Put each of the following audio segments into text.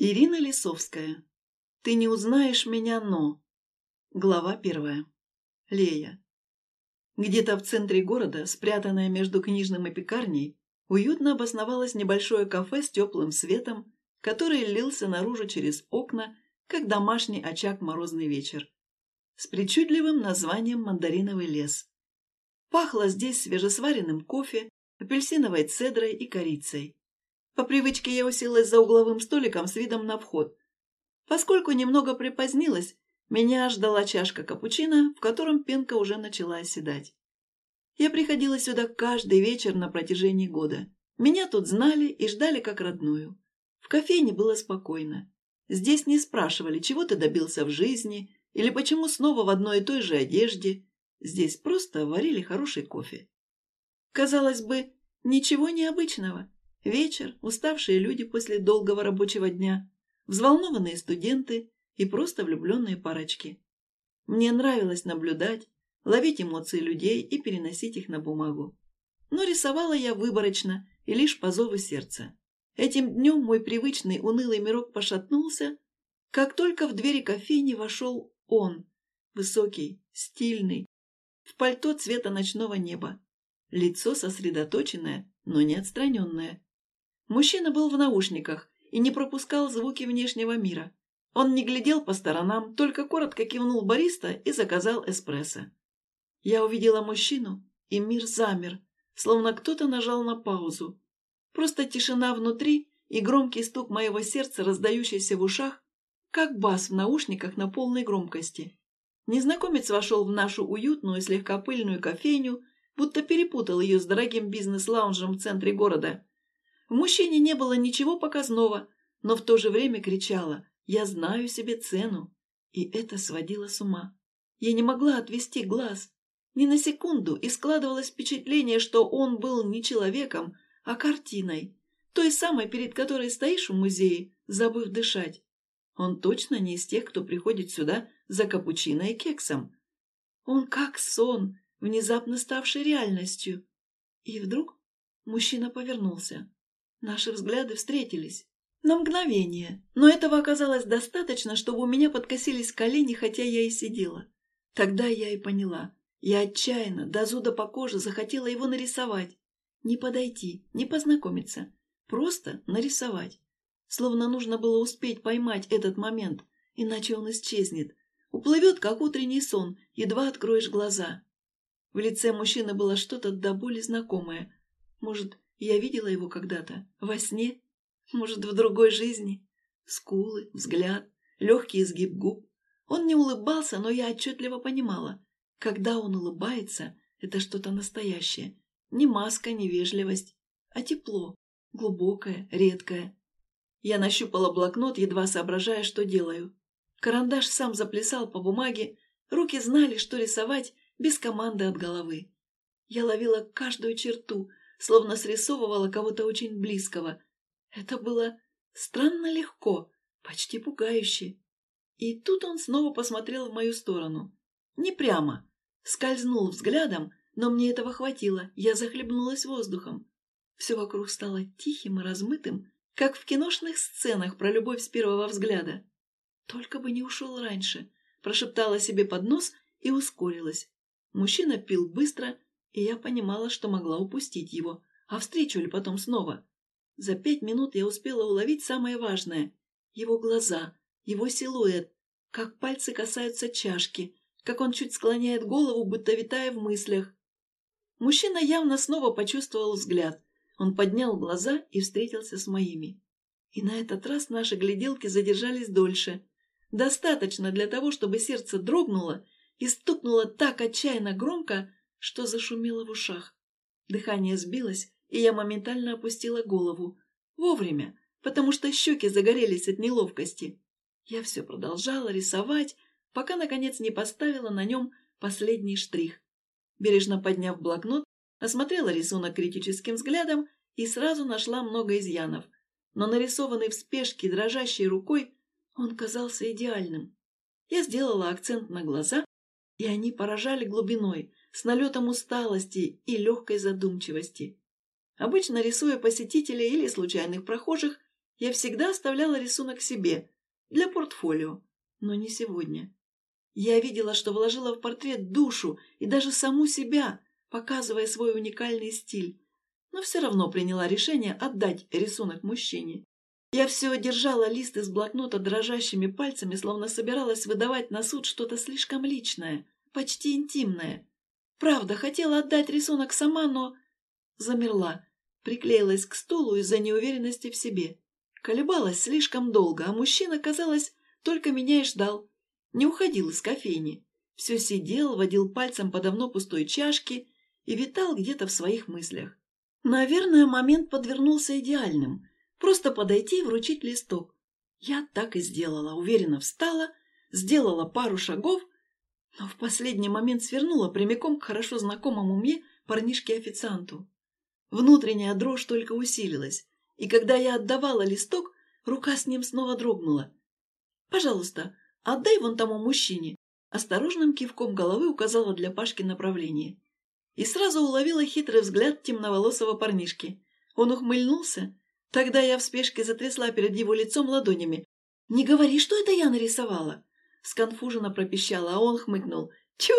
Ирина Лисовская. Ты не узнаешь меня, но... Глава первая. Лея. Где-то в центре города, спрятанная между книжным и пекарней, уютно обосновалось небольшое кафе с теплым светом, который лился наружу через окна, как домашний очаг морозный вечер. С причудливым названием «Мандариновый лес». Пахло здесь свежесваренным кофе, апельсиновой цедрой и корицей. По привычке я уселась за угловым столиком с видом на вход. Поскольку немного припозднилась, меня ждала чашка капучино, в котором пенка уже начала оседать. Я приходила сюда каждый вечер на протяжении года. Меня тут знали и ждали как родную. В кофейне было спокойно. Здесь не спрашивали, чего ты добился в жизни, или почему снова в одной и той же одежде. Здесь просто варили хороший кофе. Казалось бы, ничего необычного. Вечер, уставшие люди после долгого рабочего дня, взволнованные студенты и просто влюбленные парочки. Мне нравилось наблюдать, ловить эмоции людей и переносить их на бумагу. Но рисовала я выборочно и лишь по зову сердца. Этим днем мой привычный унылый мирок пошатнулся, как только в двери кофейни вошел он, высокий, стильный, в пальто цвета ночного неба, лицо сосредоточенное, но не отстраненное, Мужчина был в наушниках и не пропускал звуки внешнего мира. Он не глядел по сторонам, только коротко кивнул бариста и заказал эспрессо. Я увидела мужчину, и мир замер, словно кто-то нажал на паузу. Просто тишина внутри и громкий стук моего сердца, раздающийся в ушах, как бас в наушниках на полной громкости. Незнакомец вошел в нашу уютную, слегка пыльную кофейню, будто перепутал ее с дорогим бизнес-лаунжем в центре города – в мужчине не было ничего показного, но в то же время кричала «Я знаю себе цену!» И это сводило с ума. Я не могла отвести глаз. Ни на секунду, и складывалось впечатление, что он был не человеком, а картиной, той самой, перед которой стоишь в музее, забыв дышать. Он точно не из тех, кто приходит сюда за капучино и кексом. Он как сон, внезапно ставший реальностью. И вдруг мужчина повернулся. Наши взгляды встретились. На мгновение, но этого оказалось достаточно, чтобы у меня подкосились колени, хотя я и сидела. Тогда я и поняла. Я отчаянно, до зуда по коже, захотела его нарисовать. Не подойти, не познакомиться. Просто нарисовать. Словно нужно было успеть поймать этот момент, иначе он исчезнет. Уплывет, как утренний сон, едва откроешь глаза. В лице мужчины было что-то до боли знакомое. Может, я видела его когда-то, во сне, может, в другой жизни. Скулы, взгляд, легкий изгиб губ. Он не улыбался, но я отчетливо понимала, когда он улыбается, это что-то настоящее. Не маска, не вежливость, а тепло, глубокое, редкое. Я нащупала блокнот, едва соображая, что делаю. Карандаш сам заплясал по бумаге, руки знали, что рисовать без команды от головы. Я ловила каждую черту, словно срисовывала кого-то очень близкого. Это было странно легко, почти пугающе. И тут он снова посмотрел в мою сторону. Не прямо. Скользнул взглядом, но мне этого хватило, я захлебнулась воздухом. Все вокруг стало тихим и размытым, как в киношных сценах про любовь с первого взгляда. «Только бы не ушел раньше», – прошептала себе под нос и ускорилась. Мужчина пил быстро, и я понимала, что могла упустить его, а встречу ли потом снова. За пять минут я успела уловить самое важное — его глаза, его силуэт, как пальцы касаются чашки, как он чуть склоняет голову, будто витая в мыслях. Мужчина явно снова почувствовал взгляд. Он поднял глаза и встретился с моими. И на этот раз наши гляделки задержались дольше. Достаточно для того, чтобы сердце дрогнуло и стукнуло так отчаянно громко, что зашумело в ушах. Дыхание сбилось, и я моментально опустила голову. Вовремя, потому что щеки загорелись от неловкости. Я все продолжала рисовать, пока, наконец, не поставила на нем последний штрих. Бережно подняв блокнот, осмотрела рисунок критическим взглядом и сразу нашла много изъянов. Но нарисованный в спешке дрожащей рукой, он казался идеальным. Я сделала акцент на глаза, и они поражали глубиной, с налетом усталости и легкой задумчивости. Обычно, рисуя посетителей или случайных прохожих, Я всегда оставляла рисунок себе, для портфолио, но не сегодня. Я видела, что вложила в портрет душу и даже саму себя, показывая свой уникальный стиль, но все равно приняла решение отдать рисунок мужчине. Я все держала лист из блокнота дрожащими пальцами, словно собиралась выдавать на суд что-то слишком личное, почти интимное. Правда, хотела отдать рисунок сама, но... Замерла, приклеилась к стулу из-за неуверенности в себе. Колебалась слишком долго, а мужчина, казалось, только меня и ждал. Не уходил из кофейни. Все сидел, водил пальцем по давно пустой чашке и витал где-то в своих мыслях. Наверное, момент подвернулся идеальным. Просто подойти и вручить листок. Я так и сделала, уверенно встала, сделала пару шагов, но в последний момент свернула прямиком к хорошо знакомому мне парнишке-официанту. Внутренняя дрожь только усилилась, и когда я отдавала листок, рука с ним снова дрогнула. «Пожалуйста, отдай вон тому мужчине», осторожным кивком головы указала для Пашки направление. И сразу уловила хитрый взгляд темноволосого парнишки. Он ухмыльнулся. Тогда я в спешке затрясла перед его лицом ладонями. «Не говори, что это я нарисовала!» Сконфуженно пропищала, а он хмыкнул. «Тю!»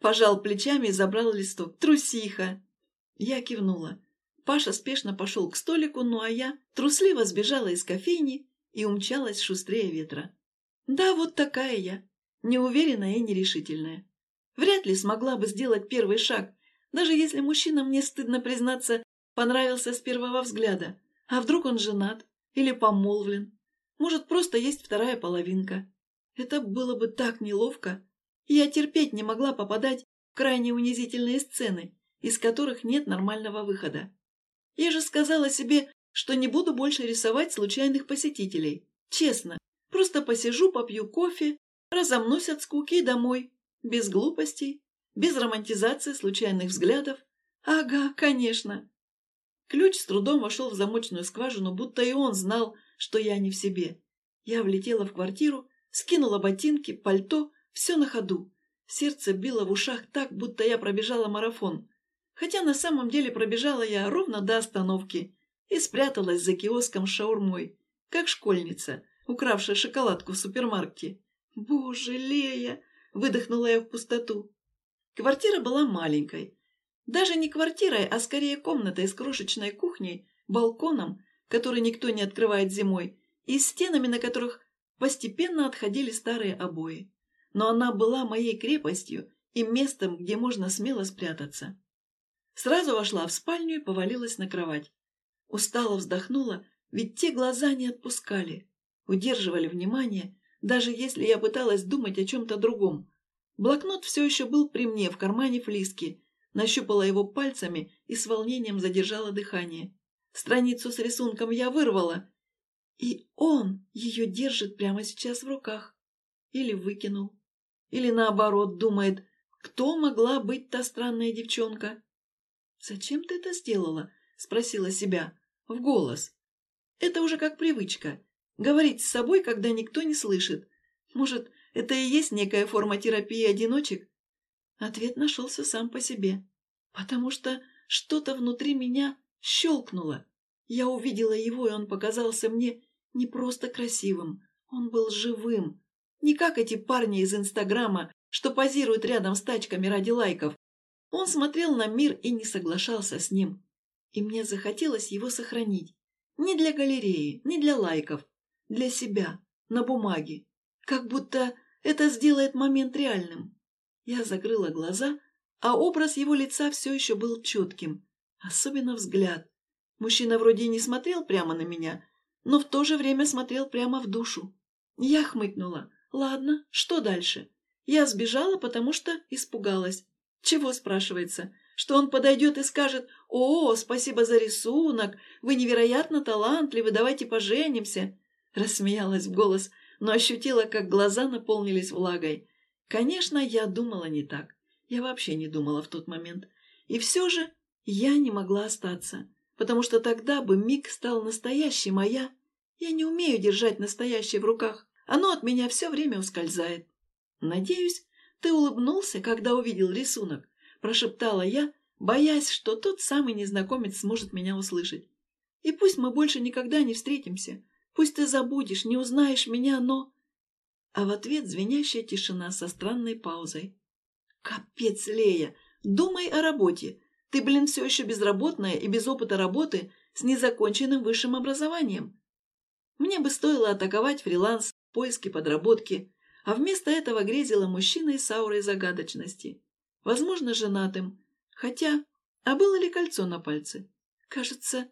Пожал плечами и забрал листок. «Трусиха!» Я кивнула. Паша спешно пошел к столику, ну а я трусливо сбежала из кофейни и умчалась шустрее ветра. Да, вот такая я, неуверенная и нерешительная. Вряд ли смогла бы сделать первый шаг, даже если мужчина, мне стыдно признаться, понравился с первого взгляда. А вдруг он женат или помолвлен? Может, просто есть вторая половинка. Это было бы так неловко. Я терпеть не могла попадать в крайне унизительные сцены, из которых нет нормального выхода. Я же сказала себе, что не буду больше рисовать случайных посетителей. Честно, просто посижу, попью кофе, разомнусь от скуки и домой. Без глупостей, без романтизации случайных взглядов. Ага, конечно. Ключ с трудом вошел в замочную скважину, будто и он знал, что я не в себе. Я влетела в квартиру, скинула ботинки, пальто, все на ходу. Сердце било в ушах так, будто я пробежала марафон. Хотя на самом деле пробежала я ровно до остановки и спряталась за киоском с шаурмой, как школьница, укравшая шоколадку в супермаркете. «Боже, Лея!» – выдохнула я в пустоту. Квартира была маленькой. Даже не квартирой, а скорее комнатой с крошечной кухней, балконом, который никто не открывает зимой, и стенами, на которых постепенно отходили старые обои. Но она была моей крепостью и местом, где можно смело спрятаться. Сразу вошла в спальню и повалилась на кровать. Устало вздохнула, ведь те глаза не отпускали, удерживали внимание, даже если я пыталась думать о чем-то другом. Блокнот все еще был при мне в кармане флиски, нащупала его пальцами и с волнением задержала дыхание. Страницу с рисунком я вырвала, и он ее держит прямо сейчас в руках. Или выкинул. Или наоборот думает, кто могла быть та странная девчонка. «Зачем ты это сделала?» – спросила себя. В голос. Это уже как привычка. Говорить с собой, когда никто не слышит. Может, это и есть некая форма терапии одиночек? Ответ нашелся сам по себе. Потому что что-то внутри меня щелкнуло. Я увидела его, и он показался мне не просто красивым. Он был живым. Не как эти парни из Инстаграма, что позируют рядом с тачками ради лайков, он смотрел на мир и не соглашался с ним. И мне захотелось его сохранить. Не для галереи, не для лайков. Для себя, на бумаге. Как будто это сделает момент реальным. Я закрыла глаза, а образ его лица все еще был четким. Особенно взгляд. Мужчина вроде не смотрел прямо на меня, но в то же время смотрел прямо в душу. Я хмыкнула. Ладно, что дальше? Я сбежала, потому что испугалась. Чего, спрашивается? Что он подойдет и скажет «О, спасибо за рисунок, вы невероятно талантливы, давайте поженимся». Рассмеялась в голос, но ощутила, как глаза наполнились влагой. Конечно, я думала не так. Я вообще не думала в тот момент. И все же я не могла остаться, потому что тогда бы миг стал настоящим, а я... Я не умею держать настоящее в руках. Оно от меня все время ускользает. Надеюсь, «Ты улыбнулся, когда увидел рисунок?» – прошептала я, боясь, что тот самый незнакомец сможет меня услышать. «И пусть мы больше никогда не встретимся, Пусть ты забудешь, не узнаешь меня, но...» А в ответ звенящая тишина со странной паузой. «Капец, Лея! Думай о работе! Ты, блин, все еще безработная и без опыта работы с незаконченным высшим образованием. Мне бы стоило атаковать фриланс, поиски подработки, а вместо этого грезила мужчиной с аурой загадочности. Возможно, женатым. Хотя, а было ли кольцо на пальце? Кажется...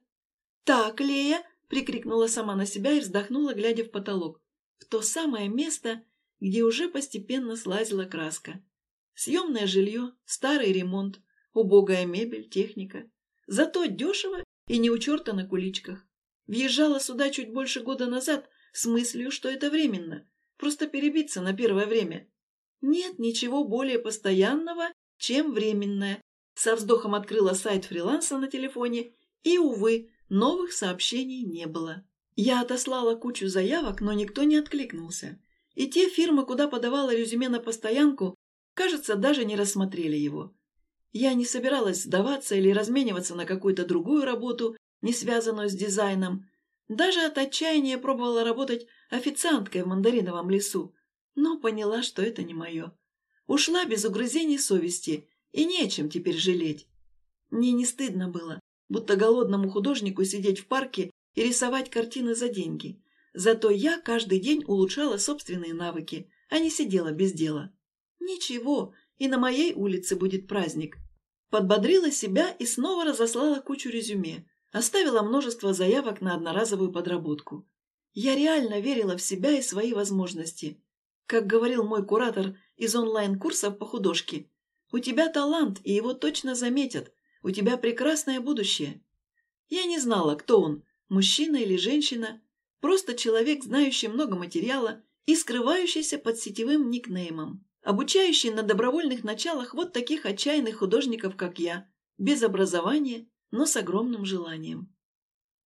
«Так, Лея!» — прикрикнула сама на себя и вздохнула, глядя в потолок. В то самое место, где уже постепенно слазила краска. Съемное жилье, старый ремонт, убогая мебель, техника. Зато дешево и не у черта на куличках. Въезжала сюда чуть больше года назад с мыслью, что это временно, просто перебиться на первое время. Нет ничего более постоянного, чем временное. Со вздохом открыла сайт фриланса на телефоне, и, увы, новых сообщений не было. Я отослала кучу заявок, но никто не откликнулся. И те фирмы, куда подавала резюме на постоянку, кажется, даже не рассмотрели его. Я не собиралась сдаваться или размениваться на какую-то другую работу, не связанную с дизайном. Даже от отчаяния пробовала работать официанткой в мандариновом лесу, но поняла, что это не мое. Ушла без угрызений совести, и не чем теперь жалеть. Мне не стыдно было, будто голодному художнику сидеть в парке и рисовать картины за деньги. Зато я каждый день улучшала собственные навыки, а не сидела без дела. Ничего, и на моей улице будет праздник. Подбодрила себя и снова разослала кучу резюме. Оставила множество заявок на одноразовую подработку. Я реально верила в себя и свои возможности. Как говорил мой куратор из онлайн-курсов по художке, «У тебя талант, и его точно заметят. У тебя прекрасное будущее». Я не знала, кто он, мужчина или женщина, просто человек, знающий много материала и скрывающийся под сетевым никнеймом обучающий на добровольных началах вот таких отчаянных художников, как я, без образования, но с огромным желанием.